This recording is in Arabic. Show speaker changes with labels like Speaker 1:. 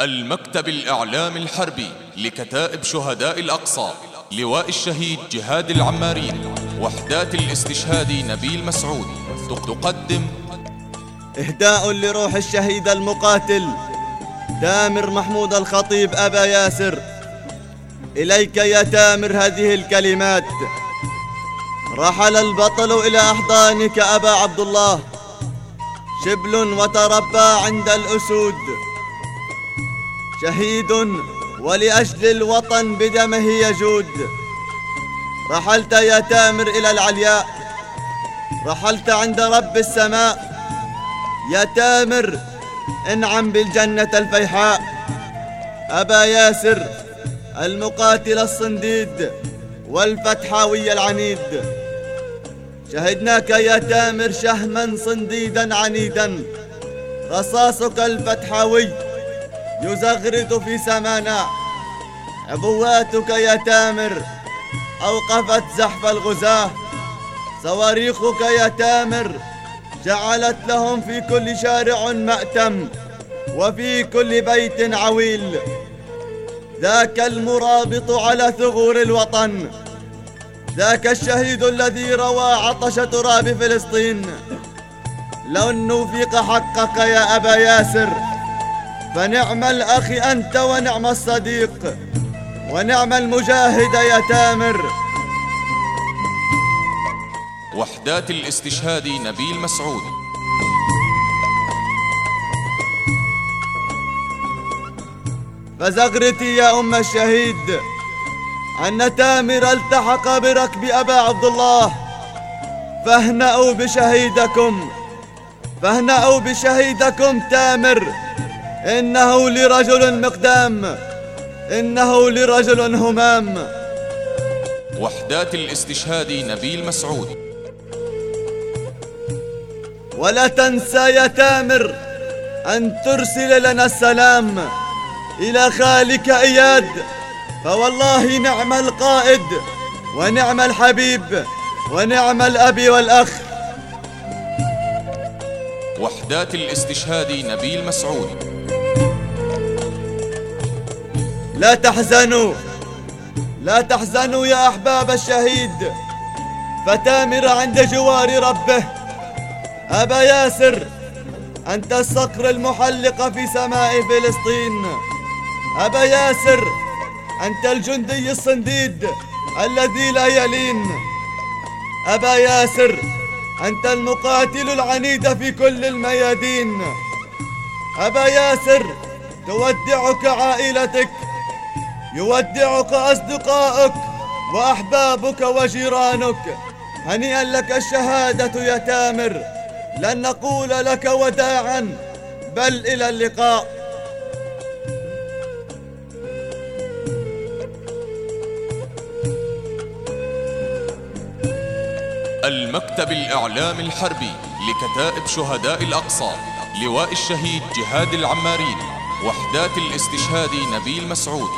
Speaker 1: المكتب الإعلام الحربي لكتائب شهداء الأقصى لواء الشهيد جهاد العمارين وحدات الاستشهاد نبيل مسعود تقدم.
Speaker 2: إهداء لروح الشهيد المقاتل تامر محمود الخطيب أبا ياسر. إليك يا تامر هذه الكلمات. رحل البطل إلى أحضانك أبا عبد الله. شبل وتربى عند الأسود. شهيد ولأجل الوطن بدمه يجود. رحلت يا تامر إلى العلياء. رحلت عند رب السماء. يا تامر انعم بالجنة الفيحاء. أبا ياسر المقاتل الصنديد والفتحاوي العنيد. شهدناك يا تامر شهما صنديدا عنيدا. رصاصك الفتحاوي يزغرد في سمانا. عبواتك يا تامر أوقفت زحف الغزاة. صواريخك يا تامر جعلت لهم في كل شارع مأتم وفي كل بيت عويل. ذاك المرابط على ثغور الوطن. ذاك الشهيد الذي روى عطش تراب فلسطين. لو نوفيق حقك يا أبا ياسر. فنعم الأخ أنت ونعم الصديق ونعم المجاهد يا تامر.
Speaker 1: وحدات الاستشهاد نبيل مسعود.
Speaker 2: فزغرتي يا أم الشهيد أن تامر التحق بركب أبا عبد الله. فاهنأوا بشهيدكم فاهنأوا بشهيدكم تامر. إنه لرجل مقدام إنه لرجل همام.
Speaker 1: وحدات الاستشهاد نبيل مسعود.
Speaker 2: ولا تنسى يا تامر أن ترسل لنا السلام إلى خالك إياد. فوالله نعم القائد ونعم الحبيب ونعم الأب والأخ.
Speaker 1: وحدات الاستشهاد نبيل مسعود.
Speaker 2: لا تحزنوا. لا تحزنوا يا أحباب الشهيد. فتامر عند جوار ربه. أبا ياسر أنت الصقر المحلق في سماء فلسطين. أبا ياسر أنت الجندي الصنديد الذي لا يلين. أبا ياسر أنت المقاتل العنيد في كل الميادين. أبا ياسر تودعك عائلتك يودعك أصدقائك وأحبابك وجيرانك. هنيئا لك الشهادة يا تامر لن نقول لك وداعا بل إلى اللقاء.
Speaker 1: المكتب الإعلام الحربي لكتائب شهداء الأقصى لواء الشهيد جهاد العمارين وحدات الاستشهاد نبيل مسعود.